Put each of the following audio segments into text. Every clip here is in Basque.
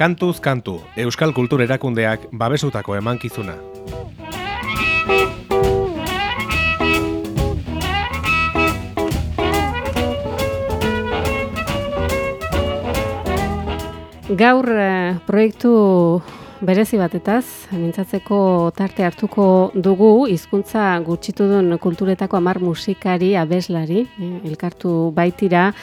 Kantuz kantu, Euskal Kultur Erakundeak babesutako emankizuna. Gaur eh, proiektu berezi batetaz, mintzatzeko tarte hartuko dugu, hizkuntza gutxitu duen kulturetako amar musikari, abeslari, eh, elkartu baitira,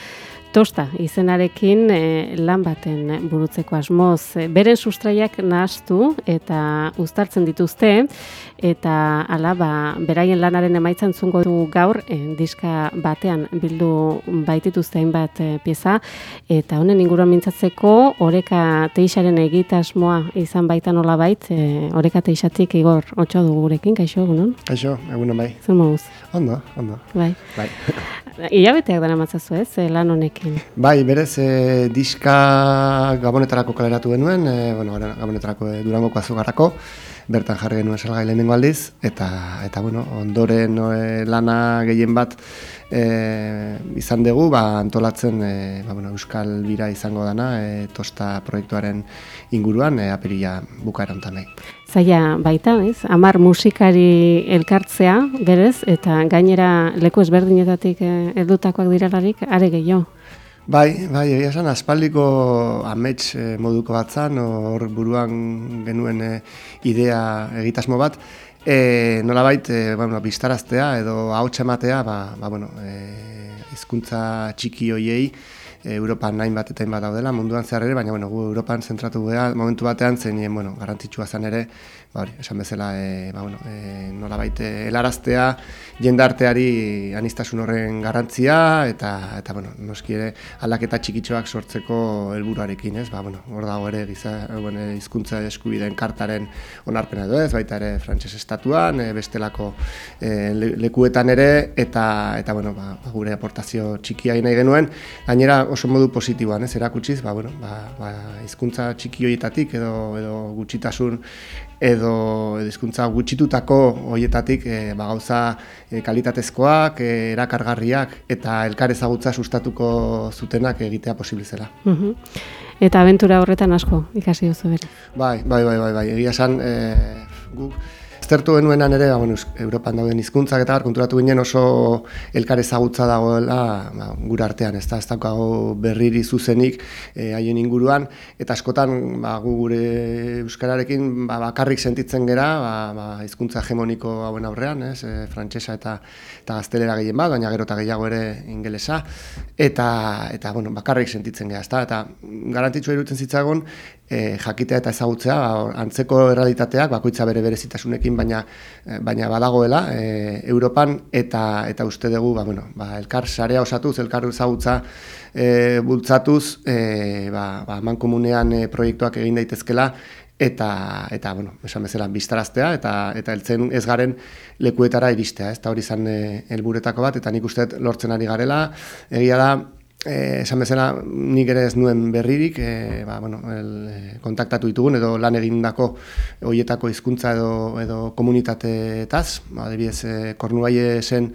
tosta izenarekin e, lan baten burutzeko asmoz. Beren sustraiak nahastu eta uztartzen dituzte eta hala ba, beraien lanaren emaitzan zungo du gaur e, diska batean bildu baitituzte hainbat e, pieza eta honen inguruan mintzatzeko oreka teixaren egitasmoa izan baita nola bait, e, oreka teixatik igor otxo dugu gurekin, kaixo egunon? Kaixo, egunon bai. Zer moduz? Ondo, ondo. Bai. Bai. Ilabeteak dara matzazu ez, lan honekin? Bai, berez, e, diska gabonetarako kaleratu genuen, e, bueno, gabonetarako e, durangoko azugarrako, bertan jarri genuen salgai lehenengo aldiz, eta, eta bueno, ondoren e, lana gehien bat e, izan dugu, ba, antolatzen e, ba, bueno, Euskal Bira izango dana, e, tosta proiektuaren inguruan, e, aperila bukaeran nahi zaila baita, ez? Amar musikari elkartzea, berez, eta gainera leku ezberdinetatik heldutakoak diralarik, are gehiago. Bai, bai, egia esan, aspaldiko amets eh, moduko bat zan, hor buruan genuen eh, idea egitasmo bat, e, nola bait, e, bueno, biztaraztea edo hau ematea, ba, ba, bueno, e, izkuntza txiki hoiei, Europan nain bat eta bat daudela, munduan zehar ere, baina bueno, gu Europan zentratu gara momentu batean, zein bueno, garrantzitsua zen ere, ba, hori, esan bezala, e, ba, bueno, e, nola baite, helaraztea, jendarteari anistasun horren garrantzia, eta, eta bueno, noski ere, aldaketa txikitxoak sortzeko helburuarekin ez, ba, bueno, hor dago ere, giza, bueno, izkuntza eskubideen kartaren onarpena edo ez, baita ere, frantses estatuan, e, bestelako e, lekuetan ere, eta, eta bueno, ba, ba gure aportazio txikia nahi genuen, gainera oso modu positiboan, ez, erakutsiz, ba, bueno, ba, ba, izkuntza txiki horietatik edo, edo gutxitasun edo hizkuntza gutxitutako hoietatik e, ba gauza e, kalitatezkoak, e, erakargarriak eta elkar ezagutza sustatuko zutenak egitea posible zela. Eta abentura horretan asko ikasi duzu bere. Bai, bai, bai, bai, bai. Egia san, e, guk aztertu genuenan ere, ba, bueno, Europan dauden hizkuntzak eta konturatu ginen oso elkar ezagutza dagoela ba, gure artean, ez da, ez dago berriri zuzenik eh, haien inguruan, eta askotan ba, gu gure Euskararekin ba, bakarrik sentitzen gera, ba, ba, hizkuntza hegemoniko hauen aurrean, ez, e, frantsesa eta, eta gaztelera gehien bat, baina gero eta gehiago ere ingelesa, eta, eta bueno, bakarrik sentitzen gera, ez da, eta garantitzu irutzen zitzagon, e, jakitea eta ezagutzea ba, antzeko errealitateak bakoitza bere berezitasunekin baina eh, baina badagoela e, Europan eta eta uste dugu ba, bueno, ba, elkar sarea osatuz elkar ezagutza e, bultzatuz e, ba, ba, mankomunean e, proiektuak egin daitezkela eta eta bueno, esan bezala biztaraztea eta eta heltzen ez garen lekuetara iristea, ez? Ta hori izan helburetako bat eta nik uste lortzen ari garela. Egia da Eh, esan bezala, nik ere ez nuen berririk, e, ba, bueno, el, e, kontaktatu ditugun, edo lan egindako hoietako hizkuntza edo, edo komunitateetaz, ba, adibidez, e, kornu zen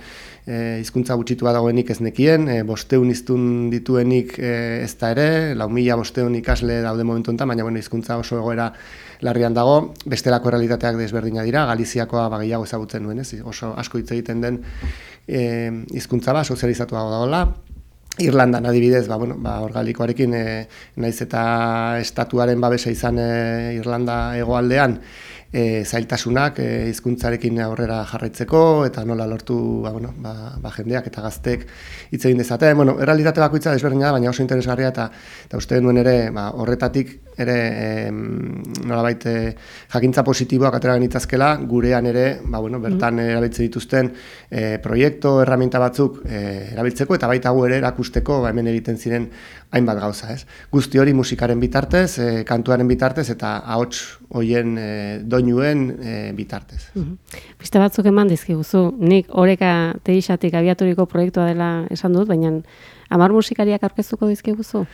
e, hizkuntza gutxitua dagoenik ez nekien, e, bosteun iztun dituenik e, ez da ere, lau mila bosteun ikasle daude momentu enten, baina bueno, hizkuntza oso egoera larrian dago, bestelako realitateak desberdina dira, Galiziakoa bagaiago ezagutzen duen, ez, oso asko hitz egiten den hizkuntza ba, sozializatua dagoela, Irlandan adibidez, ba, bueno, ba, orgalikoarekin e, naiz eta estatuaren babesa izan e, Irlanda hegoaldean, e, zailtasunak e, hizkuntzarekin aurrera jarraitzeko eta nola lortu ba, bueno, ba, ba, jendeak eta gaztek hitz egin dezate. Bueno, errealitate bakoitza desberdina da, baina oso interesgarria eta eta uste duen ere ba, horretatik ere e, nolabait e, jakintza positiboak atera genitzazkela gurean ere ba, bueno, bertan mm. erabiltze dituzten e, proiektu, erraminta batzuk e, erabiltzeko eta baita gu ere erakusteko ba, hemen egiten ziren hainbat gauza, ez? Guzti hori musikaren bitartez, e, kantuaren bitartez eta ahots hoien e, doinuen e, bitartez. Biste batzuk eman dizkiguzu, nik oreka teixatik abiaturiko proiektua dela esan dut, baina Amar musikariak aurkeztuko dizkiguzu?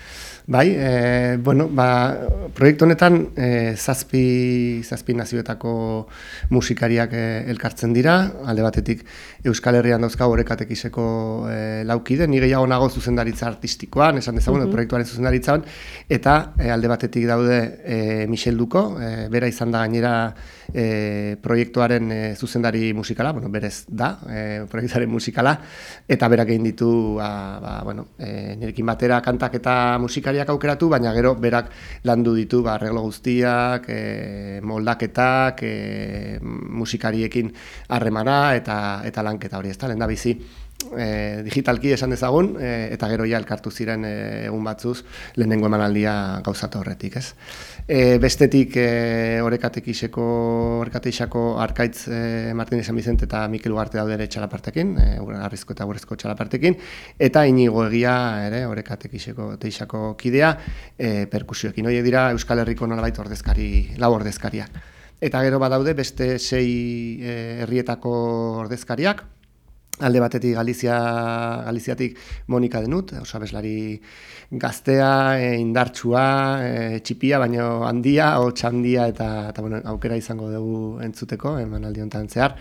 Bai, e, bueno, ba, proiektu honetan e, zazpi, zazpi nazioetako musikariak e, elkartzen dira, alde batetik Euskal Herrian dauzka horrekatek iseko e, laukide, ni gehiago nago zuzendaritza artistikoan, esan dezagun, mm proiektuaren zuzendaritzan, eta e, alde batetik daude e, Michel Duko, e, bera izan da gainera e, proiektuaren e, zuzendari musikala, bueno, berez da, e, proiektuaren musikala, eta berak egin ditu, ba, ba, bueno, e, nirekin batera kantak eta musikari aukeratu, baina gero berak landu ditu ba, arreglo guztiak, e, moldaketak, e, musikariekin harremana eta eta lanketa hori, ezta? Lenda bizi e, digitalki esan dezagun e, eta gero ja elkartu ziren e, egun batzuz lehenengo emanaldia gauzatu horretik, ez? E, bestetik e, orekatek iseko, orekatek arkaitz e, Martinez San Vicente eta Mikel Ugarte daude ere txalapartekin, e, arrizko eta gurezko txalapartekin, eta inigo egia, ere, orekatek iseko teixako kidea, e, perkusioekin. Hoi dira Euskal Herriko nolabait ordezkari, lau ordezkariak. Eta gero badaude beste sei e, herrietako ordezkariak, alde batetik Galizia, Galiziatik Monika denut, oso abeslari gaztea, e, indartsua, e, txipia, baino handia, hotx handia, eta, eta bueno, aukera izango dugu entzuteko, eman aldi honetan zehar.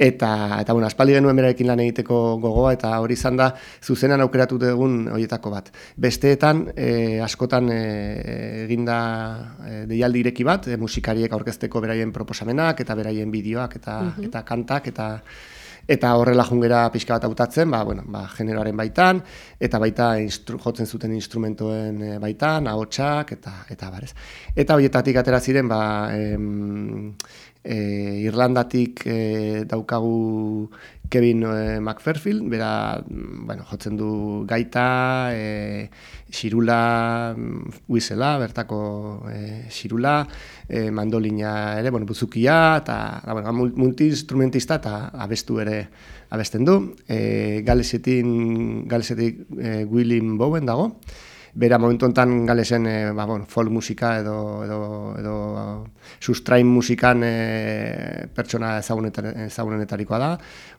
Eta, eta bueno, aspaldi genuen berarekin lan egiteko gogoa, eta hori izan da zuzenan aukeratu dugun horietako bat. Besteetan, e, askotan e, eginda e, deialdi ireki bat, e, musikariek aurkezteko beraien proposamenak, eta beraien bideoak, eta, eta kantak, eta eta horrela jungera pixka bat hautatzen, ba, bueno, ba, generoaren baitan, eta baita instru, jotzen zuten instrumentoen e, baitan, ahotsak eta eta barez. Eta horietatik atera ziren, ba, em, e, Irlandatik e, daukagu Kevin e, McFerfield, bera bueno, jotzen du gaita, e, xirula, huizela, bertako e, xirula, e, mandolina ere, bueno, buzukia, eta bueno, multi-instrumentista eta abestu ere abesten du. E, Galesetin, Galesetik e, William Bowen dago, bera momentu enten galesen e, ba, bon, folk musika edo, edo, edo sustrain musikan e, pertsona ezagunenetarikoa da,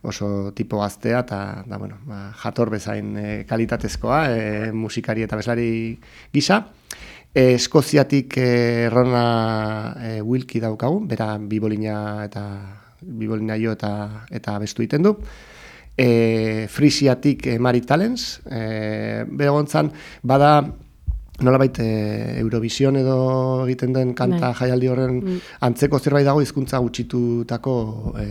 oso tipo gaztea eta da, bueno, ba, jator bezain e, kalitatezkoa e, musikari eta bezlari gisa. E, Eskoziatik e, Rona e, Wilki daukagu, bera bibolina eta bibolina jo eta, eta bestu iten du e, Frisiatik e, Mari Talens, e, beregontzan, bada nolabait e, Eurovision edo egiten den kanta Nei. jaialdi horren mm. antzeko zerbait dago hizkuntza gutxitutako e,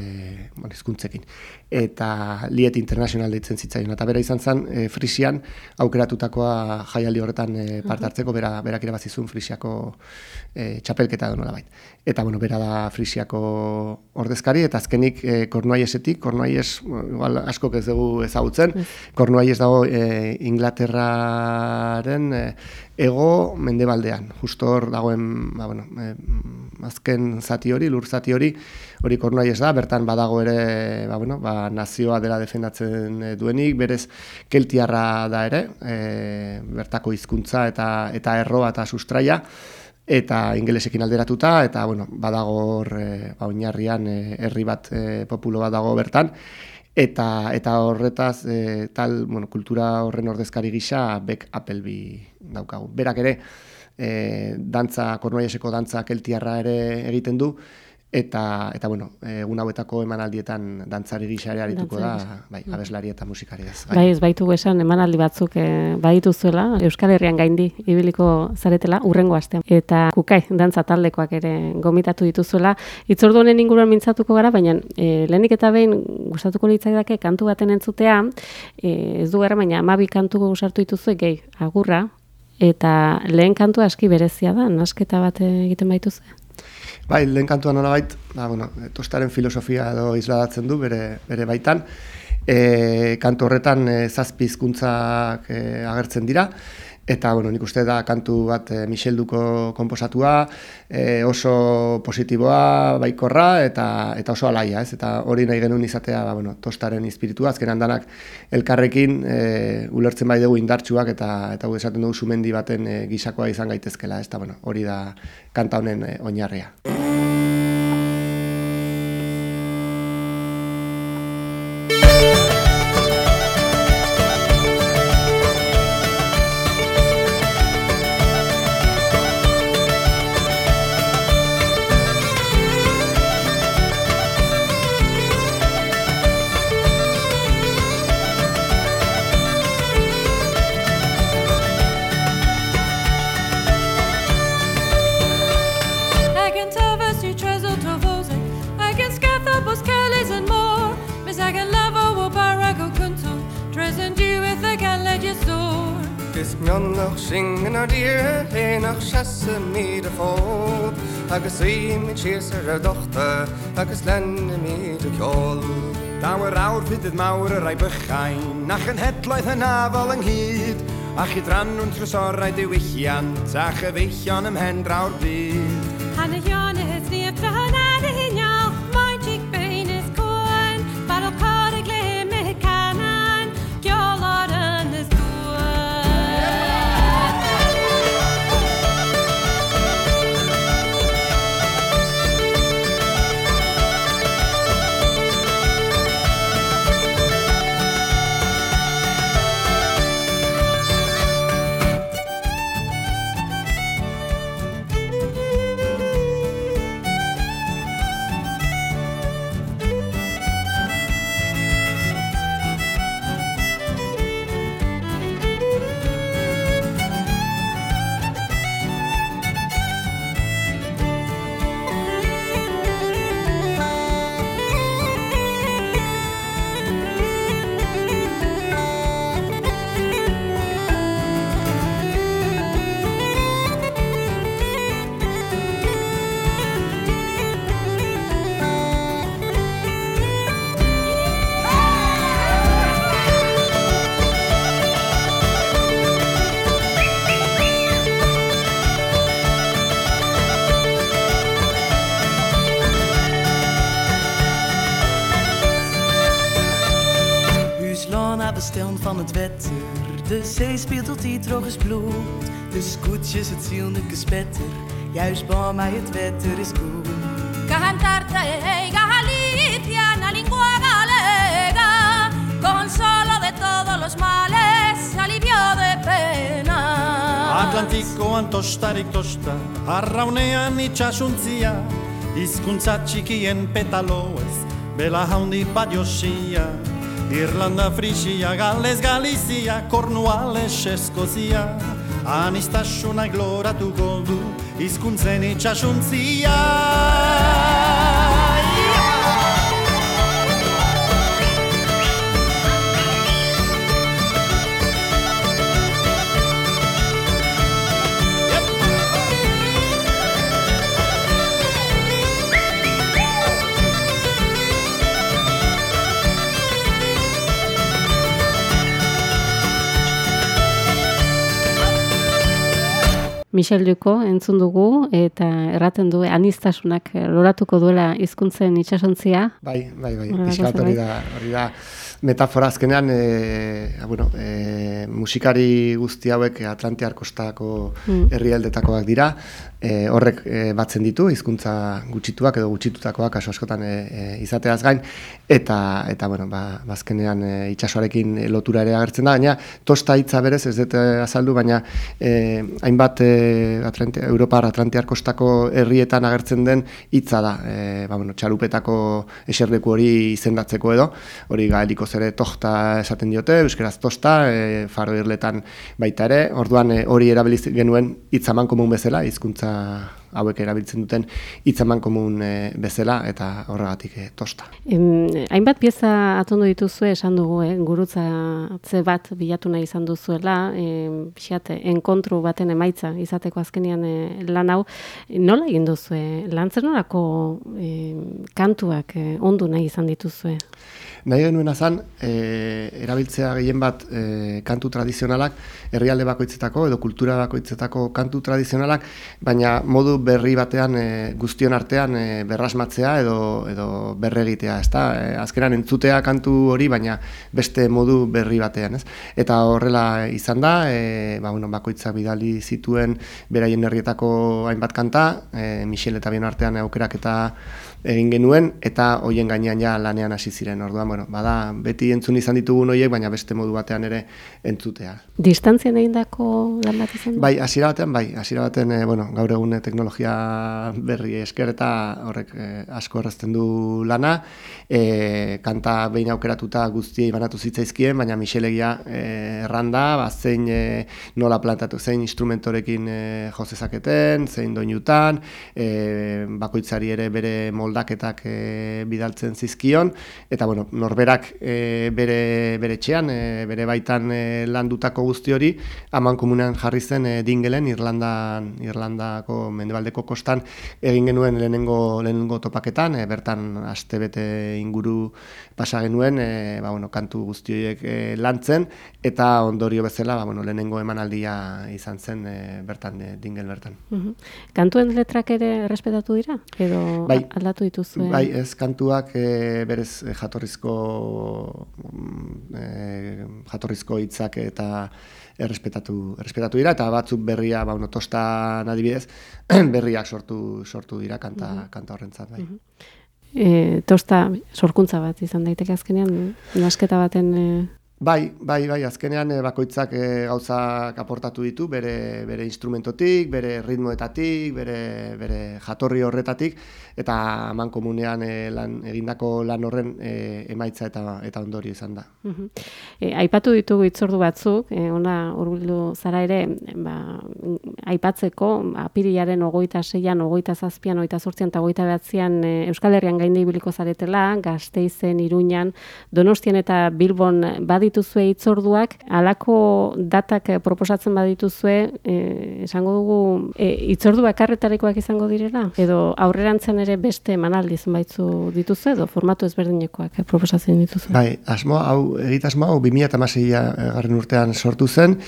hizkuntzekin eta Liet International deitzen zitzaion. Eta bera izan zen e, Frisian aukeratutakoa jaialdi horretan e, parte hartzeko bera berak irabazizun Frisiako e, txapelketa edo nolabait. Eta bueno, bera da Frisiako ordezkari eta azkenik e, Kornuaiesetik Kornuaies igual asko ez dugu ezagutzen Kornuaies dago e, Inglaterraren e, ego mendebaldean. Justo hor dagoen, ba, bueno, e, azken zati hori, lur zati hori, hori kornoi ez da, bertan badago ere, ba, bueno, ba, nazioa dela defendatzen eh, duenik, berez keltiarra da ere, e, bertako hizkuntza eta eta erroa eta sustraia, eta ingelesekin alderatuta, eta bueno, badago hor, e, ba, oinarrian, herri bat e, populo bat dago bertan, eta eta horretaz e, tal bueno, kultura horren ordezkari gisa Beck Appleby daukagu. Berak ere e, dantza kornoieseko dantza keltiarra ere egiten du eta eta bueno, egun hauetako emanaldietan dantzari gisa ere arituko da, bai, mm. abeslari eta musikari ez. Bai, ez baitu esan emanaldi batzuk e, badituzuela Euskal Herrian gaindi ibiliko zaretela urrengo astean eta kukai dantza taldekoak ere gomitatu dituzuela. Itzordu honen inguruan mintzatuko gara, baina e, lehenik eta behin gustatuko litzaidake kantu baten entzutea, e, ez du gara baina 12 kantu gusartu dituzu gehi agurra eta lehen kantua aski berezia da, nasketa bat egiten baituzu. Bai, lehen kantuan nola bait, ba, bueno, tostaren filosofia edo izladatzen du bere, bere baitan. E, kantu horretan e, zazpi hizkuntzak e, agertzen dira, eta bueno, nik uste da kantu bat e, Michel Duko komposatua, e, oso positiboa, baikorra, eta eta oso alaia, ez? Eta hori nahi genuen izatea, ba, bueno, tostaren espiritua, azken handanak elkarrekin e, ulertzen bai dugu indartsuak, eta eta gu esaten dugu sumendi baten e, gisakoa izan gaitezkela, ez? Eta, bueno, hori da kanta honen e, oinarria. ar dír lé nach 16 mí a fód, agus imid siar a dochta agus lenne mí a ceol. Dawer awr fydd ydd mawr yr ai bychain, nach yn hedlaeth yn afal ynghyd, a chydran nhw'n trwysorau diwylliant, a chyfeillion ym hen draw'r byd. die troch bloed. Dus koetjes het zielneke spetter, juist bij mij het wetter is goed. Cantarte hey Galicia, na lingua galega, consolo de todos los males, alivio de pena. Atlantikoan tostarik tosta, arraunean itxasuntzia, hizkuntza txikien petaloez, bela haundi bat josia. Irlanda, Frisia, Gales, Galizia Cornuales, Eskozia. Anistasuna gloratuko du Hizkuntzen itxasuntzia Michel Duko entzun dugu eta erraten du anistasunak loratuko duela hizkuntzen itsasontzia. Bai, bai, bai, pixkat hori da, hori da metafora azkenean, e, bueno, e, musikari guzti hauek Atlantiar kostako Mm. herrialdetakoak dira, e, horrek e, batzen ditu, hizkuntza gutxituak edo gutxitutakoak kaso askotan e, izateaz gain, eta, eta bueno, ba, bazkenean e, itxasoarekin lotura ere agertzen da, baina tosta hitza berez, ez dut e, azaldu, baina e, hainbat e, Atlanti, Europar Atlantiar kostako herrietan agertzen den hitza da, e, ba, bueno, txarupetako eserleku hori izendatzeko edo, hori gaelikoz ere tosta esaten diote, euskeraz tosta, e, faro irletan baita ere, orduan e, hori erabiliz genuen hitzaman komun bezala, hizkuntza hauek erabiltzen duten hitzaman komun e, bezala, eta horregatik e, tosta. Em, hainbat pieza atondu dituzue esan dugu, eh? gurutzatze bat bilatu nahi izan duzuela, em, pixkat, enkontru baten emaitza izateko azkenean eh, lan hau. Nola egin duzue? Lan zer nolako em, kantuak eh, ondu nahi izan dituzue? Nahi genuena zan, e, erabiltzea gehien bat e, kantu tradizionalak, herrialde bakoitzetako edo kultura bakoitzetako kantu tradizionalak, baina modu berri batean e, guztion artean e, berrasmatzea edo, edo berregitea, ezta? E, azkenan entzutea kantu hori, baina beste modu berri batean, ez? Eta horrela izan da, e, ba, bueno, bakoitzak bidali zituen beraien herrietako hainbat kanta, e, Michel eta bien artean aukerak eta egin genuen eta hoien gainean ja lanean hasi ziren. Orduan, bueno, bada beti entzun izan ditugun hoiek, baina beste modu batean ere entzutea. Distantzian egindako lan bat izan? Bai, hasiera batean bai, hasiera baten e, bueno, gaur egun eh, teknologia berri esker eta horrek e, asko errazten du lana. E, kanta behin aukeratuta guztiei banatu zitzaizkien, baina Michelegia e, erranda, ba, zein e, nola plantatu, zein instrumentorekin e, jo zezaketen, zein doinutan, e, bakoitzari ere bere molde moldaketak e, bidaltzen zizkion, eta bueno, norberak e, bere, bere txean, e, bere baitan e, landutako guzti hori, haman komunean jarri zen e, dingelen, Irlandan, Irlandako mendebaldeko kostan egin genuen lehenengo, lehenengo topaketan, e, bertan astebete inguru pasa genuen, e, ba, bueno, kantu guzti horiek e, lantzen, eta ondorio bezala, ba, bueno, lehenengo emanaldia izan zen e, bertan, e, dingel bertan. Mhm. Kantuen letrak ere errespetatu dira? Edo Bai. aldatu dituzue? Bai, ez kantuak e, berez e, jatorrizko mm, e, jatorrizko hitzak eta errespetatu errespetatu dira eta batzuk berria, ba bueno, tostan adibidez, berriak sortu sortu dira kanta kanta horrentzat, bai. E, tosta sorkuntza bat izan daiteke azkenean, nasketa baten e, Bai, bai, bai, azkenean bakoitzak e, gauzak aportatu ditu, bere, bere instrumentotik, bere ritmoetatik, bere, bere jatorri horretatik, eta eman komunean e, lan, egindako lan horren e, emaitza eta eta ondorio izan da. Mhm. E, aipatu ditugu hitzordu batzuk, e, ona hurbildu zara ere, ba, aipatzeko, apirilaren ogoita seian, ogoita zazpian, ogoita zortzian eta ogoita behatzean e, Euskal Herrian gainde ibiliko zaretela, Gasteizen, Iruñan, Donostian eta Bilbon badituzue hitzorduak, halako datak proposatzen badituzue, e, esango dugu, e, hitzordu bakarretarekoak izango direla? Edo aurrerantzen ere beste emanaldi zenbaitzu dituzu edo formatu ezberdinekoak e, proposatzen dituzu? Bai, asmo hau egitasmo hau 2016 garren urtean sortu zen.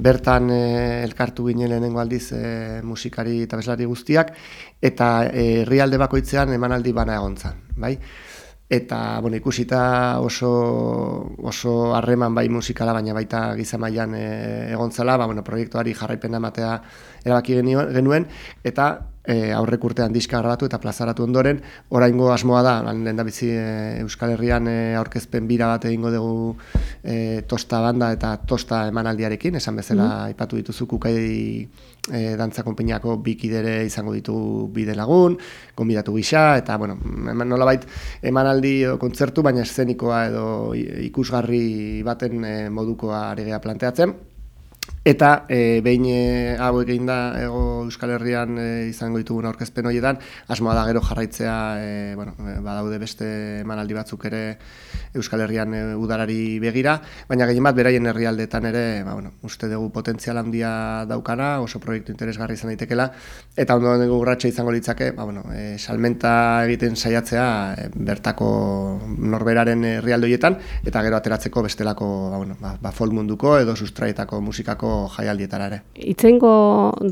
Bertan e, elkartu ginen lehenengo aldiz e, musikari eta bezlari guztiak eta eh, herrialde bakoitzean emanaldi bana egon zen, bai? Eta, bueno, ikusita oso oso harreman bai musikala, baina baita giza mailan e, egon zela, ba, bueno, proiektuari jarraipena ematea erabaki genuen, eta e, aurrek urtean diska grabatu eta plazaratu ondoren, oraingo asmoa da, lehen bizi e, Euskal Herrian e, aurkezpen bira bat egingo dugu e, tosta banda eta tosta emanaldiarekin, esan bezala aipatu dituzu kukai e, dantza konpainiako bikidere izango ditu bide lagun, gonbidatu gisa, eta, bueno, eman nolabait emanaldi edo kontzertu, baina eszenikoa edo ikusgarri baten e, modukoa ari gea planteatzen. Eta e, behin e, hau egin da ego Euskal Herrian e, izango ditugun aurkezpen horietan, asmoa da gero jarraitzea, e, bueno, badaude beste emanaldi batzuk ere Euskal Herrian e, udarari begira, baina gehien bat beraien herrialdetan ere, ba, bueno, uste dugu potentzial handia daukana, oso proiektu interesgarri izan daitekela, eta ondo dugu urratsa izango litzake, ba, bueno, e, salmenta egiten saiatzea e, bertako norberaren herrialde horietan, eta gero ateratzeko bestelako ba, bueno, ba, ba folk munduko edo sustraietako musikako jaialdietara ere. Itzengo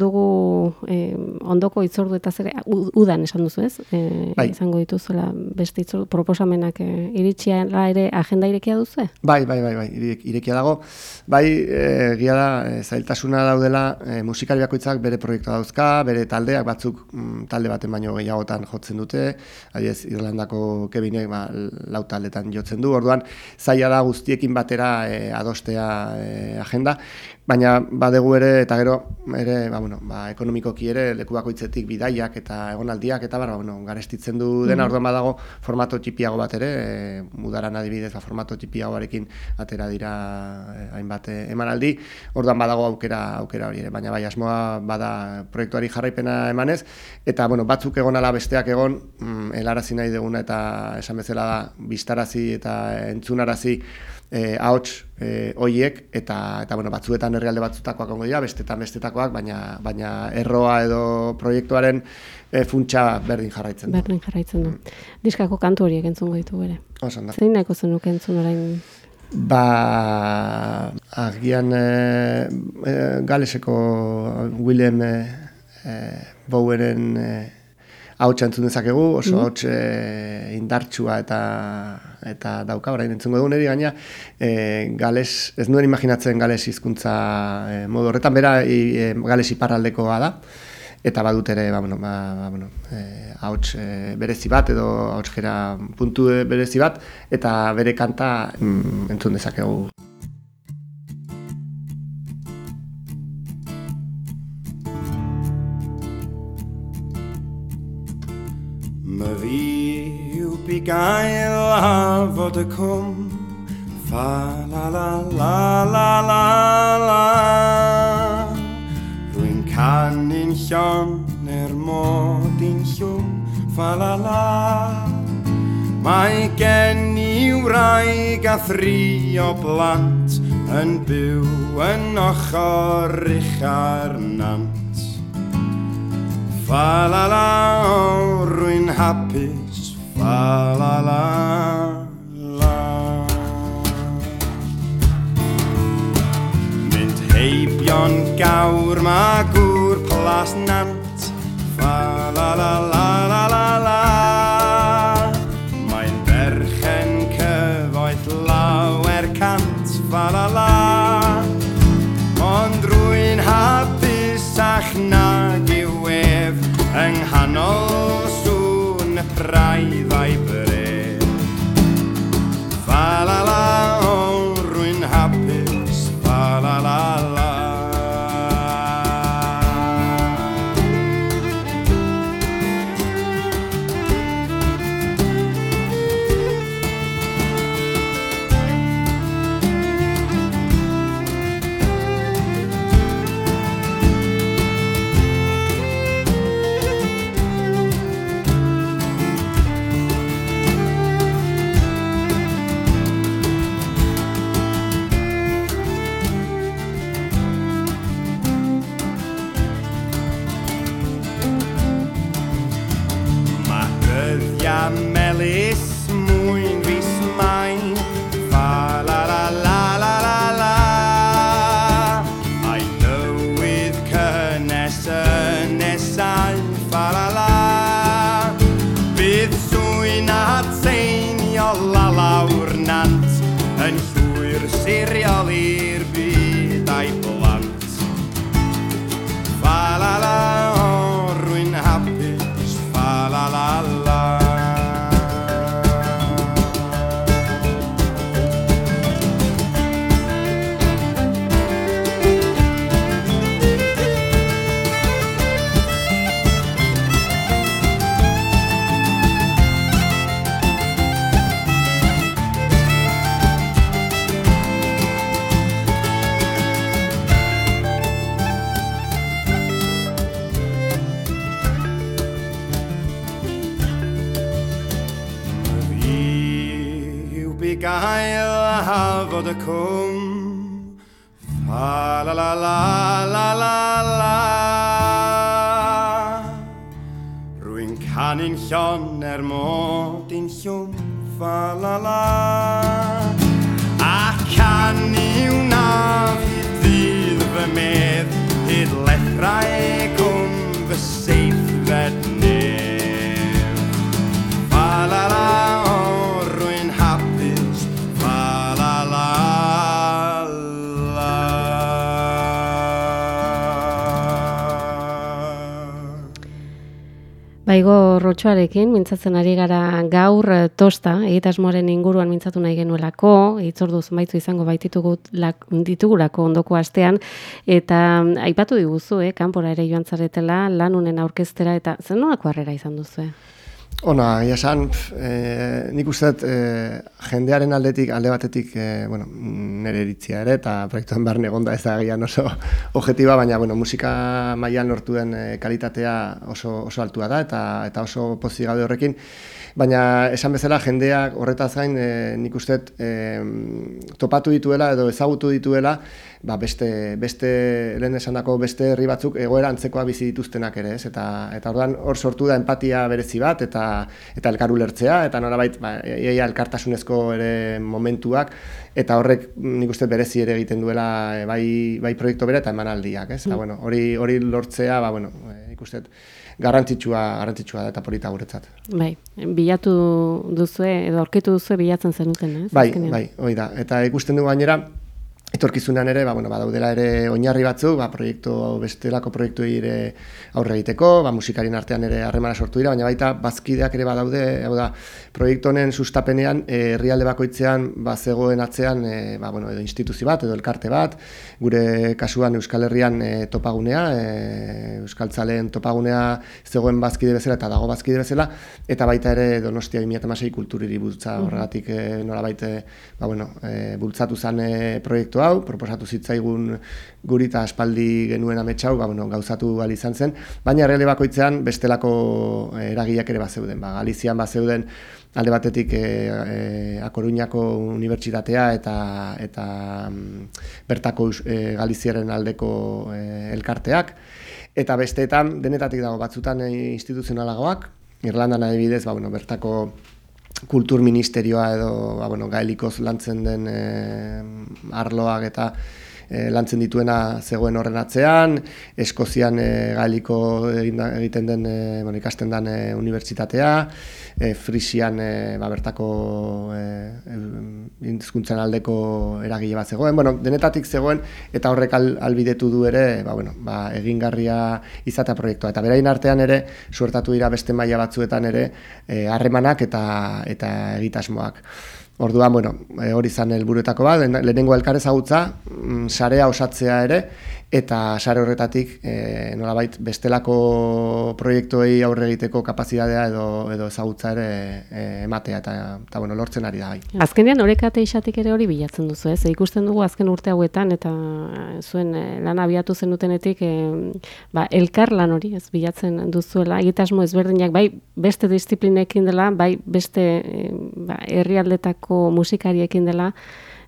dugu eh, ondoko itzordu ere udan esan duzu ez? Eh, Bai. Izango dituzuela beste itzordu proposamenak eh, iritsiara ere agenda irekia duzu? Bai, bai, bai, bai, irek- irekia dago. Bai, e, egia da, e, zailtasuna daudela, e, musikari bakoitzak bere proiektua dauzka, bere taldeak batzuk mm, talde baten baino gehiagotan jotzen dute, adibidez Irlandako Kevinek ba, lau taldetan jotzen du, orduan zaila da guztiekin batera e, adostea e, agenda, baina badegu ere eta gero ere ba, bueno, ba, ekonomikoki ere leku bakoitzetik bidaiak eta egonaldiak eta bar, ba, bueno, garestitzen du dena. Orduan badago formato txipiago bat ere e, mudaran adibidez ba, formato txipiagoarekin atera dira e, hainbat e, emanaldi. Orduan badago aukera aukera hori ere baina bai asmoa bada proiektuari jarraipena emanez. Eta bueno batzuk egon ala besteak egon mm, helarazi nahi duguna eta esan bezala da bistarazi eta entzunarazi eh ahots eh hoiek eta eta bueno batzuetan herrialde batzutakoak ongo dira bestetan bestetakoak baina baina erroa edo proiektuaren e, funtsa berdin jarraitzen du. Berdin jarraitzen du. Diskako kantu horiek entzungo ditugu ere. Oso ondo. Zein nahiko zenuke entzun orain? Ba, agian e, e, galeseko William e, e, Boweren e, ahotsa entzun dezakegu, oso Mhm. ahots e, indartsua eta eta dauka, orain entzungo dugu niri gaina e, gales, ez nuen imaginatzen gales hizkuntza e, modu horretan, bera e, gales iparraldekoa da, eta badut ere, ba, bueno, ba, ba, bueno, e, ahots e, berezi bat edo ahots jera puntu berezi bat, eta bere kanta mm, entzun dezakegu. Me vi bu gael a fod y cwm. Fa la la la la la la. Rwy'n canu'n llawn er mod i'n llwm. Fa la la. Mae gen i wraig a thri o blant Yn byw yn ochr i'ch arnant. Fa la la o rwy'n hapus. La la la la Mynd heibion gawr ma gŵr plas nant. Fa la la la la la la Smith, He left right Baigo rotxoarekin, mintzatzen ari gara gaur eh, tosta, egitasmoaren inguruan mintzatu nahi genuelako, itzordu zenbaitu izango baititugu lak- ditugulako ondoko astean, eta mm, aipatu diguzu, eh, kanpora ere joan zaretela, lanunen aurkeztera, eta zen nolako harrera izan duzu, eh? Ona, esan, eh, nik uste eh, jendearen aldetik, alde batetik, eh, bueno, nire iritzia ere, eta proiektuen barne egonda ez da gian oso objetiba, baina, bueno, musika mailan lortu den eh, kalitatea oso, oso altua da, eta, eta oso pozik gaude horrekin. Baina, esan bezala, jendeak horretaz gain, eh, nik uste eh, topatu dituela edo ezagutu dituela, ba beste, beste lehen esandako beste herri batzuk egoera antzekoa bizi dituztenak ere, ez? Eta eta orduan hor sortu da empatia berezi bat eta eta elkar ulertzea eta norabait ba iaia elkartasunezko ere momentuak eta horrek nik uste berezi ere egiten duela e, bai bai proiektu bere eta emanaldiak, ez? Eta bueno, hori hori lortzea, ba bueno, e, nik uste dut garrantzitsua garrantzitsua da eta polita guretzat. Bai, bilatu duzue, edo aurkitu duzue bilatzen zenuten, ez? Bai, azkenean? bai, hoi da. Eta ikusten dugu gainera, etorkizunean ere, ba, bueno, badaudela ere oinarri batzuk, ba, proiektu, bestelako proiektuei ere aurre egiteko, ba, musikarien artean ere harremana sortu dira, baina baita bazkideak ere badaude, hau da, proiektu honen sustapenean, eh, herrialde bakoitzean, ba, zegoen atzean, e, ba, bueno, edo instituzio bat, edo elkarte bat, gure kasuan Euskal Herrian e, topagunea, e, Euskaltzaleen topagunea zegoen bazkide bezala eta dago bazkide bezala, eta baita ere Donostia 2016 kulturiri bultza horregatik e, nolabait e, ba, bueno, e, bultzatu zen e, proiektua, hau, proposatu zitzaigun guri eta aspaldi genuen ametsa hau, ba, bueno, gauzatu gal izan zen, baina erreale bakoitzean bestelako eh, eragileak ere bazeuden. Ba, Galizian bazeuden alde batetik e, e, Akoruñako Unibertsitatea eta eta mm, bertako e, Galiziaren aldeko e, elkarteak, eta besteetan denetatik dago batzutan e, instituzionalagoak, Irlandan adibidez, ba, bueno, bertako kultur ministerioa edo ba, bueno, gaelikoz lantzen den e, arloak eta e, lantzen dituena zegoen horren atzean, Eskozian e, gaeliko egiten den, e, bueno, ikasten den e, unibertsitatea, e, Frisian e, ba, bertako e, aldeko eragile bat zegoen, bueno, denetatik zegoen eta horrek al, albidetu du ere, ba, bueno, ba, egingarria izatea proiektua. Eta berain artean ere, suertatu dira beste maila batzuetan ere, harremanak eta, eta egitasmoak. Orduan, bueno, e, hori izan helburuetako bat, lehenengo elkar ezagutza, mm, sarea osatzea ere, eta sare horretatik e, nolabait bestelako proiektuei aurre egiteko kapazitatea edo edo ezagutza ere e, ematea eta eta bueno lortzen ari da bai. Azkenean orekate isatik ere hori bilatzen duzu, ez? Ikusten dugu azken urte hauetan eta zuen e, lan abiatu zenutenetik e, ba, elkar lan hori ez bilatzen duzuela egitasmo ezberdinak bai beste disiplinekin dela, bai beste e, ba, herrialdetako musikariekin dela,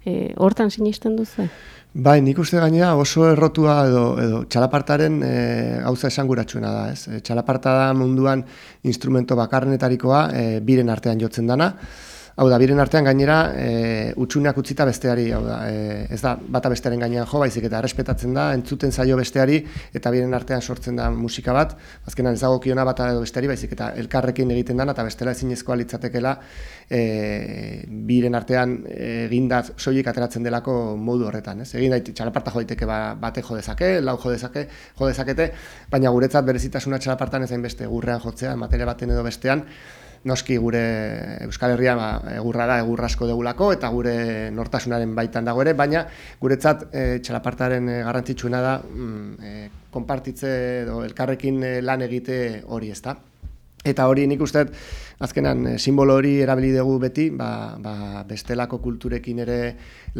e, hortan sinisten duzu? Bai, nik uste gainera oso errotua edo, edo txalapartaren e, gauza esanguratsuena da, ez? E, txalaparta da munduan instrumento bakarnetarikoa e, biren artean jotzen dana, Hau da, biren artean gainera, e, utxuneak utzita besteari, hau da, e, ez da, bata bestearen gainean jo, baizik eta errespetatzen da, entzuten zaio besteari, eta biren artean sortzen da musika bat, azkenan ez dago kiona bata edo besteari, baizik eta elkarrekin egiten dana, eta bestela ezinezkoa litzatekela, e, biren artean egindat soilik ateratzen delako modu horretan, ez? Egin daite, txalaparta jo ba, bate jo dezake, lau jo dezake, jo dezakete, baina guretzat berezitasuna txalapartan ezain beste gurrean jotzea, materia baten edo bestean, noski gure Euskal Herria ba, egurra da, egurra asko degulako, eta gure nortasunaren baitan dago ere, baina guretzat e, txalapartaren e, garrantzitsuena da mm, e, konpartitze edo elkarrekin lan egite hori ez da. Eta hori nik uste, azkenan, eh, simbolo hori erabili dugu beti, ba, ba, bestelako kulturekin ere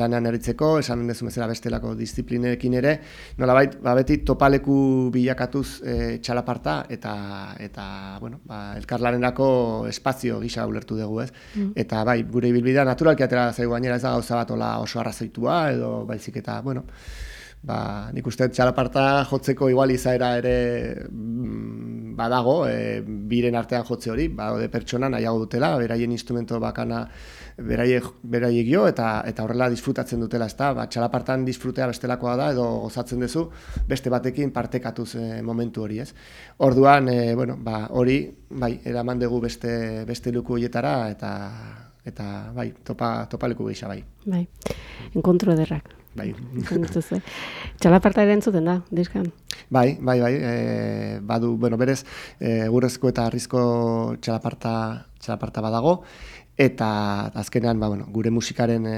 lanean eritzeko, esan dezu bezala bestelako disiplinekin ere, nola bait, ba, beti topaleku bilakatuz e, txalaparta, eta, eta bueno, ba, elkarlarenako espazio gisa ulertu dugu, ez? Mm. Eta bai, gure ibilbidea naturalki atera zaigu gainera ez da gauza bat oso arrazoitua, edo baizik eta, bueno, ba, nik uste txalaparta jotzeko igual izaera ere mm, badago, e, biren artean jotze hori, ba, de pertsona nahiago dutela, beraien instrumento bakana beraiek, beraiek jo, eta, eta horrela disfrutatzen dutela, ezta? Ba, txalapartan disfrutea bestelakoa da, edo gozatzen duzu, beste batekin partekatuz e, momentu hori, ez? Orduan, e, bueno, ba, hori, bai, eraman dugu beste, beste luku horietara, eta eta bai, topa, topaleku gisa, bai. Bai, enkontru ederrak bai. Txalaparta ere entzuten da, diskan? Bai, bai, bai, e, badu, bueno, berez, e, gurrezko eta arrizko txalaparta, txalaparta badago, eta azkenean ba, bueno, gure musikaren e,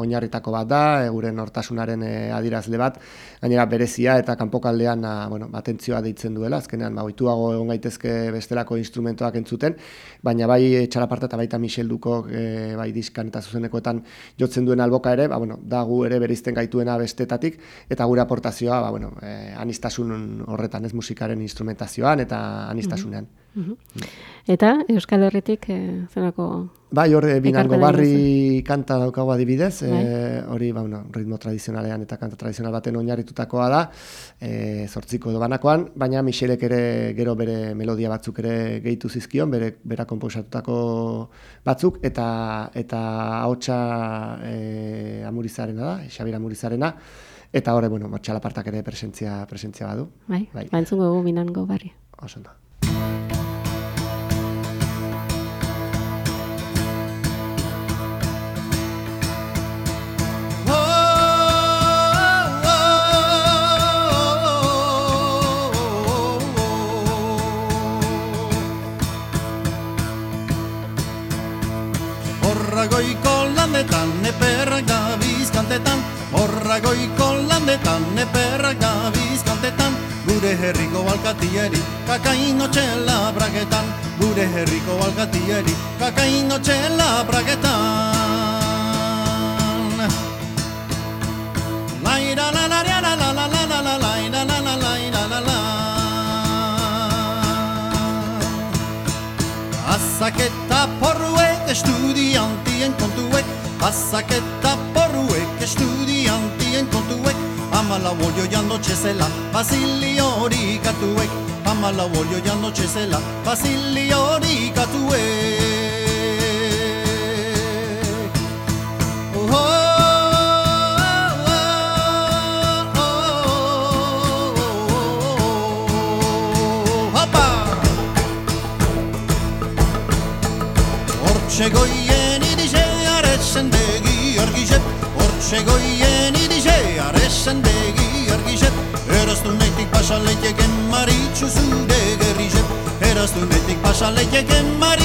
oinarritako bat da, e, gure nortasunaren e, adirazle bat, gainera berezia eta kanpokaldean a, bueno, atentzioa deitzen duela, azkenean ba, oituago egon gaitezke bestelako instrumentoak entzuten, baina bai txalaparta eta baita Michel Dukok e, bai diskan eta zuzenekoetan jotzen duen alboka ere, ba, bueno, da gu ere berizten gaituena bestetatik, eta gure aportazioa ba, bueno, e, anistasun horretan ez musikaren instrumentazioan eta anistasunean. Eta Euskal Herritik e, zenako Bai, hori binango barri kanta daukago adibidez, bai. e, hori ba, bueno, ritmo tradizionalean eta kanta tradizional baten oinarritutakoa da, e, zortziko edo banakoan, baina Michelek ere gero bere melodia batzuk ere gehitu zizkion, bere, bera komposatutako batzuk, eta eta haotxa e, amurizarena da, Xabir amurizarena, eta hori, bueno, partak ere presentzia, presentzia badu. Bai, bai. bantzungo egu binango barri. Osondo. Landetan, eperrak da bizkantetan. Horra goiko landetan, eperrak da bizkantetan. Gure herriko alkatieri, kakaino txela bragetan. Gure herriko alkatieri, kakaino txela bragetan. Lai la la la la la la la la la la la la la la la. Azaketa porruek hantien kontuek, bazak eta porruek, estudi hantien kontuek, amala bolio jan zela, bazilio hori katuek, amala bolio jan zela, bazilio hori katuek. Oh, oh. Czego i arresendegi argizet Hortxe goien idize arresendegi argizet Eraztunetik pasaleteken maritzu zude gerrizet Eraztunetik pasaleteken maritzu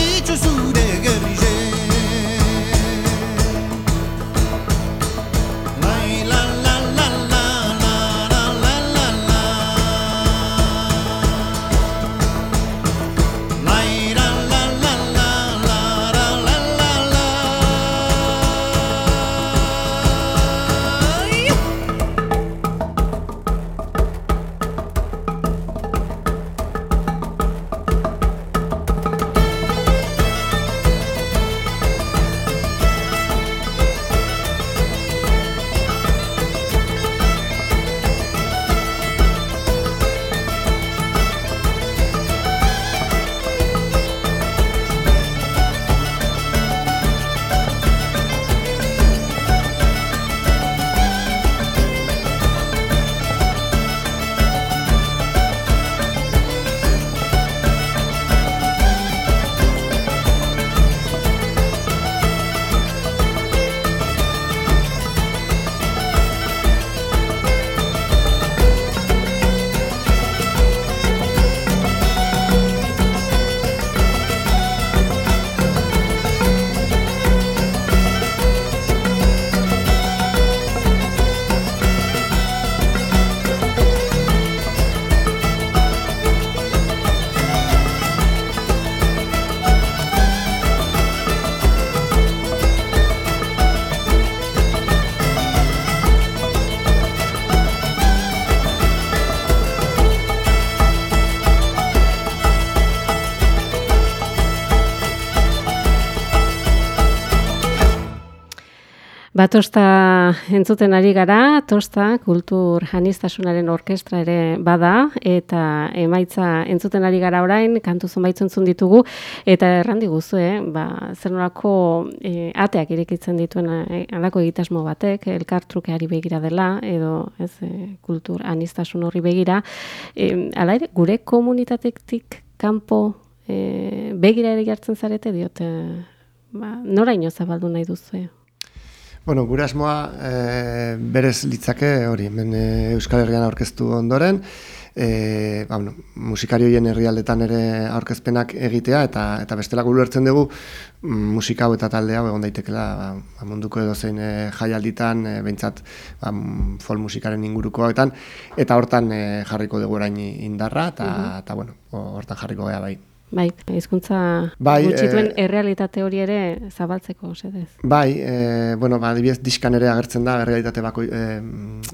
Batosta entzuten ari gara, tosta kultur janistasunaren orkestra ere bada, eta emaitza entzuten ari gara orain, kantu zonbait entzun ditugu, eta errandi guzu, eh? ba, zer nolako eh, ateak irekitzen dituen eh, halako egitasmo batek, elkartrukeari begira dela, edo ez, eh, kultur anistasun horri begira. Eh, hala ere, gure komunitatetik kanpo eh, begira ere jartzen zarete diote, ba, noraino zabaldu nahi duzu, Bueno, gure asmoa e, berez litzake hori, hemen e, Euskal Herrian aurkeztu ondoren, e, ba, bueno, musikari horien herrialdetan ere aurkezpenak egitea, eta eta bestelako ulertzen dugu mm, musika hau eta talde hau egon daitekela ba, ba, munduko edozein e, jaialditan, e, behintzat ba, mm, folk musikaren inguruko hauetan, eta hortan e, jarriko dugu orain indarra, eta, eta bueno, hortan jarriko gea bai. Bai, hizkuntza Bai, gutxituen eh, errealitate hori ere zabaltzeko, sedez. Bai, e, bueno, ba, adibidez diskan ere agertzen da errealitate bako e,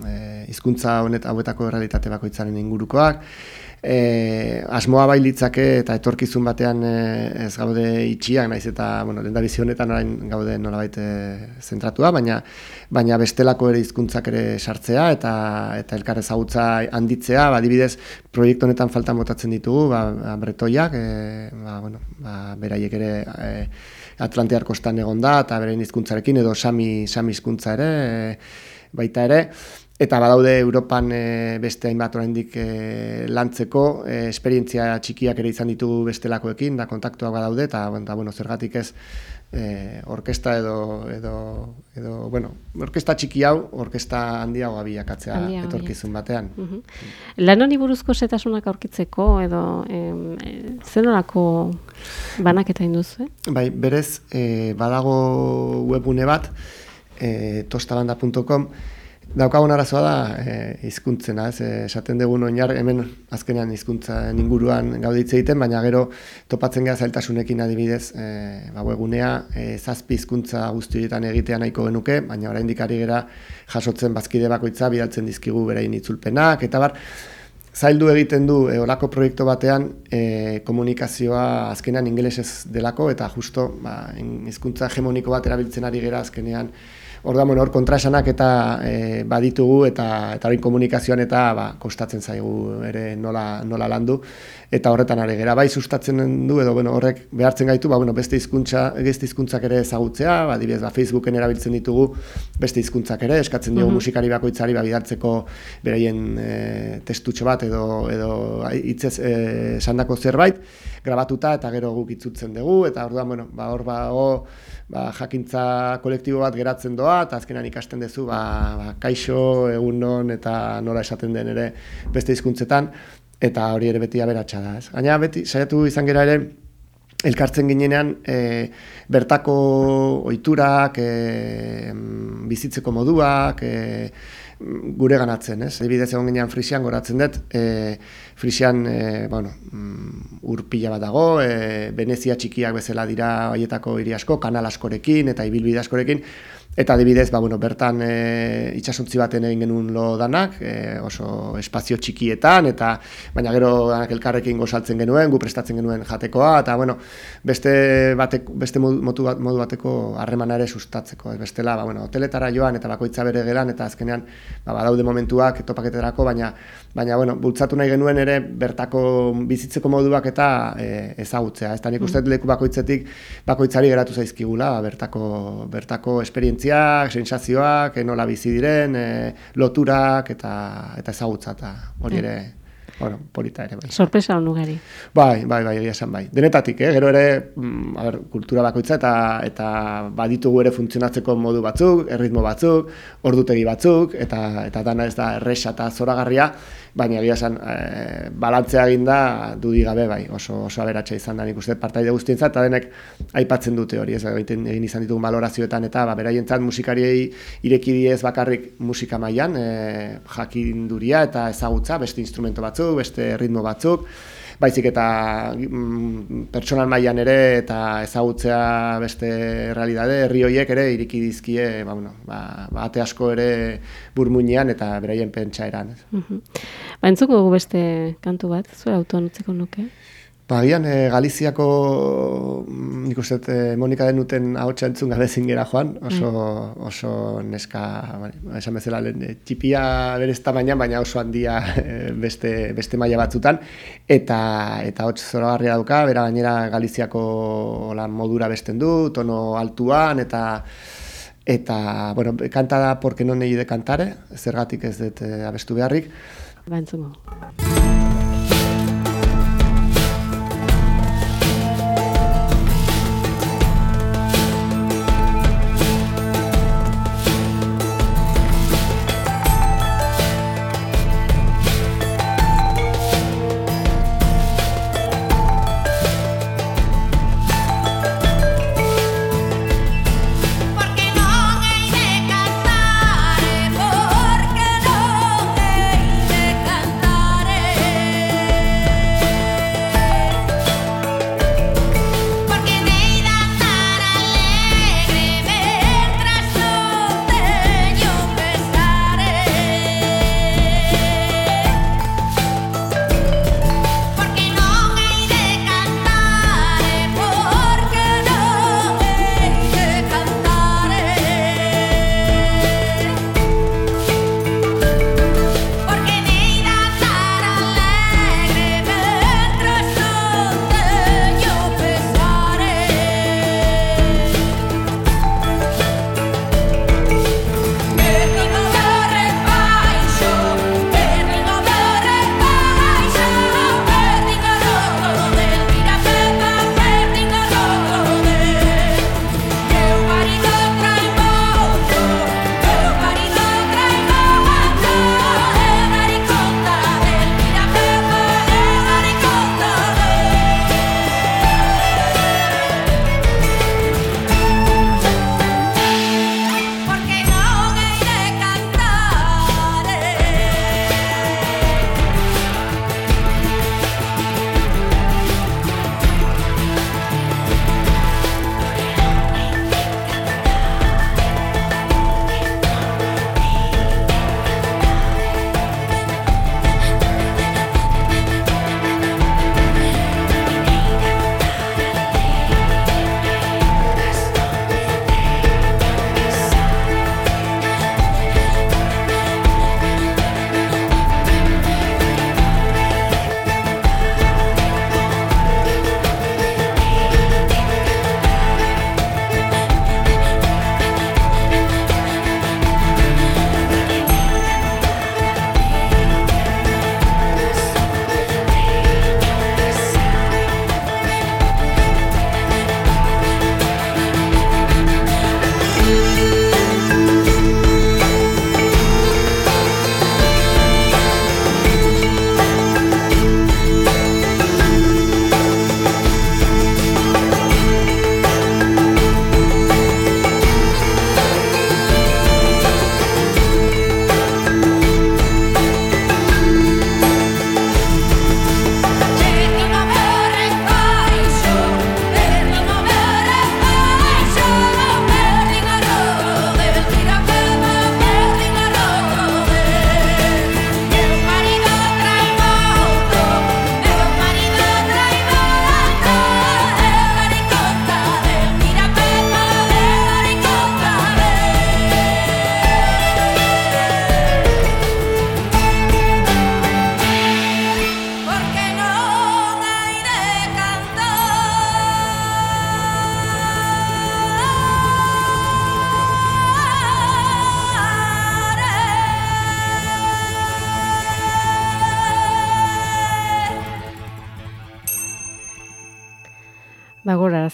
e, hizkuntza honet hauetako errealitate bakoitzaren ingurukoak. E, asmoa bai litzake eta etorkizun batean e, ez gaude itxiak, naiz eta bueno, lehendabizi honetan orain gaude nolabait e, zentratua, baina baina bestelako ere hizkuntzak ere sartzea eta eta elkar ezagutza handitzea, ba, adibidez proiektu honetan faltan botatzen ditugu, ba, ba bretoiak, e, ba, bueno, ba, beraiek ere e, Atlantiar kostan egon da, eta beren hizkuntzarekin edo sami, sami hizkuntza ere, e, baita ere, eta badaude Europan e, beste hainbat oraindik e, lantzeko, e, esperientzia txikiak ere izan ditugu bestelakoekin, da kontaktuak badaude, eta, eta bueno, zergatik ez e, orkesta edo, edo, edo, bueno, orkesta txiki hau, orkesta handiagoa bilakatzea Handiagoa etorkizun batean. Mhm. Lan honi buruzko setasunak aurkitzeko edo em, e, zenolako banaketa induzu, eh? Bai, berez, e, badago webune bat, e, tostabanda.com, daukagun arazoa da e, hizkuntzena, ez, e, esaten dugun oinar hemen azkenean hizkuntza inguruan gauditze egiten, baina gero topatzen gara zailtasunekin adibidez, e, ba, egunea e, zazpi hizkuntza guzti horietan egitea nahiko genuke, baina oraindik ari gera jasotzen bazkide bakoitza bidaltzen dizkigu berain itzulpenak, eta bar, zaildu egiten du e, olako proiektu batean e, komunikazioa azkenean ingelesez delako, eta justo ba, hizkuntza hegemoniko bat erabiltzen ari gera azkenean Orda, bueno, hor kontrasanak eta e, baditugu eta eta orain komunikazioan eta ba, kostatzen zaigu ere nola, nola landu. Eta horretan ari gera bai sustatzen du edo bueno, horrek behartzen gaitu ba, bueno, beste hizkuntza beste hizkuntzak ere ezagutzea. Ba, adibidez ba, Facebooken erabiltzen ditugu beste hizkuntzak ere. Eskatzen diogu musikari bakoitzari ba, bidaltzeko beraien e, testutxo bat edo edo hitzez e, esandako zerbait grabatuta eta gero guk itzutzen dugu. Eta orduan bueno, ba, hor ba, ba, jakintza kolektibo bat geratzen doa eta azkenan ikasten duzu ba, ba, kaixo, egunon eta nola esaten den ere beste hizkuntzetan eta hori ere beti aberatsa da. Ez? Gaina beti saiatu izan gera ere elkartzen ginenean e, bertako ohiturak, e, bizitzeko moduak, e, gure ganatzen, ez? Adibidez egon ginean Frisian goratzen dut, e, Frisian, e, bueno, mm, urpila bat dago, e, Venezia txikiak bezala dira haietako hiri asko, kanal askorekin eta ibilbide askorekin, Eta adibidez, ba, bueno, bertan e, itxasuntzi baten egin genuen lo danak, e, oso espazio txikietan, eta baina gero danak elkarrekin gozaltzen genuen, gu prestatzen genuen jatekoa, eta bueno, beste, batek, beste modu, modu bateko harremana ere sustatzeko. Ez bestela, ba, bueno, hoteletara joan eta bakoitza bere gelan, eta azkenean ba, badaude momentuak topaketerako, baina, baina bueno, bultzatu nahi genuen ere bertako bizitzeko moduak eta e, ezagutzea. Ez da nik uste leku bakoitzetik bakoitzari geratu zaizkigula, bertako, bertako esperientzia esperientziak, sensazioak, eh, nola bizi diren, e, loturak eta eta ezagutza eta hori ere bueno, polita ere bai. Sorpresa honu gari. Bai, bai, bai, egia esan bai. Denetatik, eh? gero ere, mm, a ber, kultura bakoitza eta eta baditugu ere funtzionatzeko modu batzuk, erritmo batzuk, ordutegi batzuk, eta eta dana ez da erresa eta zoragarria, baina egia esan e, balantzea eginda dudi gabe bai, oso oso aberatsa izan da ikuste partaide guztientzat eta denek aipatzen dute hori, ez egiten egin izan ditugun balorazioetan eta ba beraientzat musikariei ireki diez bakarrik musika mailan, e, jakinduria eta ezagutza beste instrumento batzuk, beste ritmo batzuk baizik eta mm, pertsonal mailan ere eta ezagutzea beste realidade, herri horiek ere iriki dizkie, ba, bueno, ba, ba ate asko ere burmuinean eta beraien pentsa eran. Uh -huh. Ba, entzuko beste kantu bat, zuera autoan utzeko nuke? Ba, gian, e, Galiziako, mm, nik uste, e, Monika denuten ahotsa entzun gabe zingera joan, oso, mm. oso neska, esan bezala, e, txipia berez tamainan, baina oso handia beste, beste maila batzutan, eta eta hotz zora dauka, bera gainera Galiziako la, modura besten du, tono altuan, eta eta, bueno, kanta da porque non nahi de kantare, zergatik ez dut abestu beharrik. Ba, entzungo.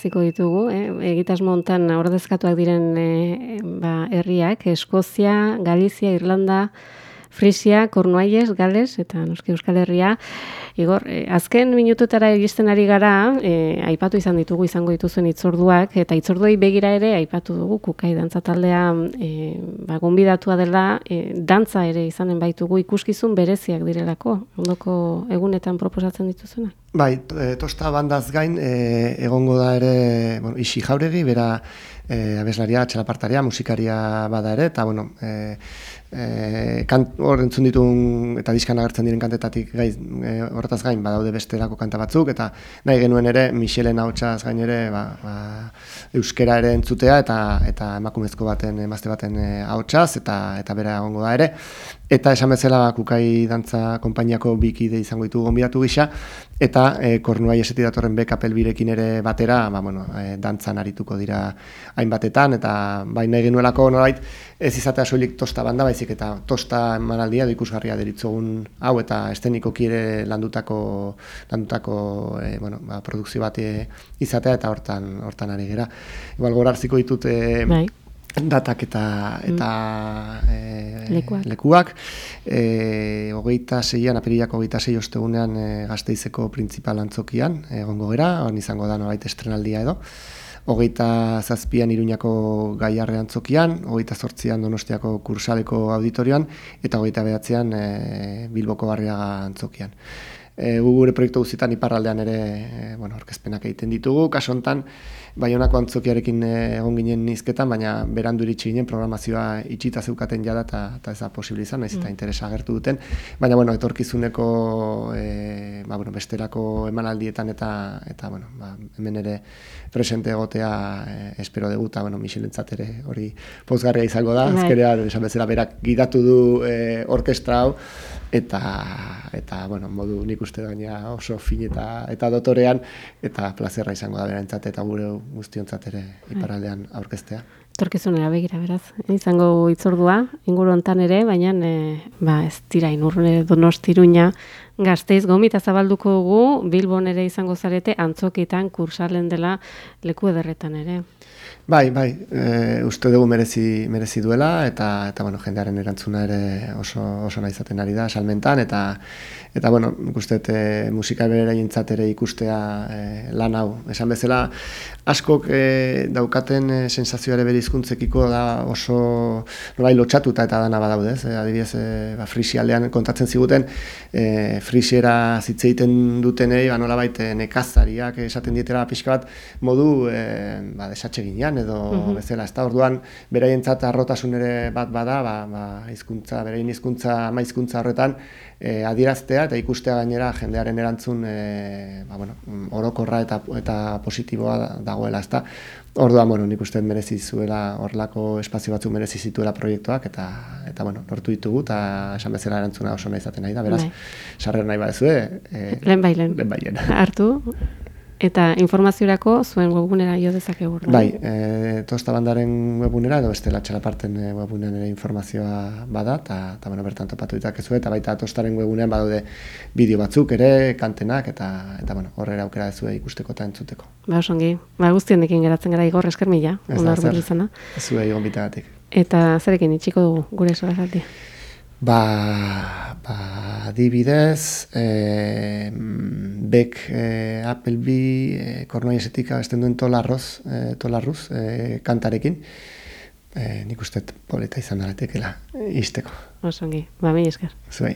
Hasiko ditugu, eh? egitasmo hontan ordezkatuak diren eh, ba, herriak, Eskozia, Galizia, Irlanda, Frisia, Cornualles, Gales eta noski Euskal Herria. Igor, eh, azken minututara iristen ari gara, eh, aipatu izan ditugu izango dituzuen itzorduak eta itzorduei begira ere aipatu dugu kukai dantza taldea eh, ba, gonbidatua dela, eh, dantza ere izanen baitugu ikuskizun bereziak direlako, ondoko egunetan proposatzen dituzunak. Bai, to- e, tosta bandaz gain e, egongo da ere, bueno, isi jauregi, bera e, abeslaria, txalapartaria, musikaria bada ere, eta bueno, e, e, kant, hor entzun ditun eta diskan agertzen diren kantetatik gai, e, horretaz gain badaude bestelako kanta batzuk, eta nahi genuen ere, Michelen ahotsaz gain ere, ba, ba, euskera ere entzutea, eta eta emakumezko baten, emazte baten e, ahotsaz, eta, eta bera egongo da ere. Eta esan bezala ba, kukai dantza konpainiako bikide izango ditu gonbidatu gisa, eta e, kornuai eseti datorren bekapel birekin ere batera, ba, bueno, e, dantzan arituko dira hainbatetan, eta bai nahi genuelako nolait ez izatea soilik tosta banda, baizik eta tosta emanaldia edo ikusgarria deritzogun hau, eta estenikoki ere landutako, landutako e, bueno, ba, produkzio bat e, izatea, eta hortan, hortan ari gera. Igual gorarziko ditut e, Bai. datak eta eta e, Lekuak. lekuak. E, hogeita zeian, apirilako hogeita zei ostegunean e, gazteizeko printzipal antzokian, egongo gera, hon izango da nolait estrenaldia edo. Hogeita zazpian iruñako gaiarre antzokian, hogeita zortzian donostiako kursaleko auditorioan, eta hogeita behatzean e, bilboko barriaga antzokian. E, gu gure proiektu guztietan iparraldean ere e, bueno, orkezpenak egiten ditugu. Kaso hontan Baionako antzokiarekin egon ginen nizketan, baina berandu iritsi ginen programazioa itxita zeukaten jada eta, eta ez da posible izan, naiz eta interesa agertu duten. Baina bueno, etorkizuneko e, ba, bueno, besterako emanaldietan eta eta bueno, ba, hemen ere presente egotea e, espero dugu eta bueno, Michelentzat ere hori pozgarria izango da. Bai. Azkenean esan bezala berak gidatu du e, orkestra hau eta eta bueno, modu nik uste gaina oso fin eta eta dotorean eta plazerra izango da berantzat eta gure guztiontzat ere iparraldean aurkeztea. Torkizunera begira, beraz. Izango itzordua, inguru hontan ere, baina e, ba, ez dira inurne donostiruña gazteiz gomita zabalduko dugu, Bilbon ere izango zarete, antzokitan kursalen dela leku ederretan ere. Bai, bai, e, uste dugu merezi, merezi duela eta eta bueno, jendearen erantzuna ere oso oso nahi izaten ari da salmentan eta eta bueno, dut, e, musika beraientzat ere ikustea e, lan hau. Esan bezala askok e, daukaten e, sensazioare bere hizkuntzekiko da oso norai lotxatuta eta dana badaude, ez? E, adibidez, e, ba, frisialdean kontatzen ziguten e, frisiera hitz egiten dutenei, ba nolabait e, nekazariak esaten dietera pixka bat modu e, ba, desatseginean edo bezala, ez da, orduan beraientzat arrotasun ere bat bada, ba, ba, hizkuntza, beraien hizkuntza, ama hizkuntza horretan e, adieraztea eta ikustea gainera jendearen erantzun e, ba, bueno, mm, orokorra eta eta positiboa da- dagoela, ezta. Orduan, bueno, nik uste merezi zuela horlako espazio batzuk merezi zituela proiektuak eta eta bueno, lortu ditugu eta esan bezala erantzuna oso nahi izaten nahi da, beraz. Bai. Sarrera nahi badezue, e, Lehen bai lehen. lehen bailen. Hartu, eta informaziorako zuen webgunera jo dezakegu. Bai, e, tosta bandaren webunera edo beste latxalaparten e, webunean ere informazioa bada, eta, eta bueno, bertan topatu ditakezu, eta baita tostaren webunean badaude bideo batzuk ere, kantenak, eta, eta bueno, horrela aukera dezue ikusteko eta entzuteko. Ba, osongi. Ba, guztionekin geratzen gara igor esker mila, Ez da, ona zer. hurbil izana. Zuei egon bitagatik. Eta zerekin itxiko dugu gure sorazaldi. Ba, ba adibidez, e, bek e, Applebee, e, kornoiesetik abesten duen tolarroz, e, tolarruz, e, kantarekin, e, nik uste dut polita izan daratekela, isteko. Osongi. Ba, mi esker. Zuei.